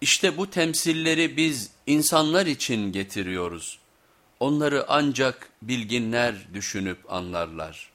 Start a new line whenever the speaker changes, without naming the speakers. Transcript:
İşte bu temsilleri biz insanlar için getiriyoruz. Onları ancak bilginler düşünüp anlarlar.''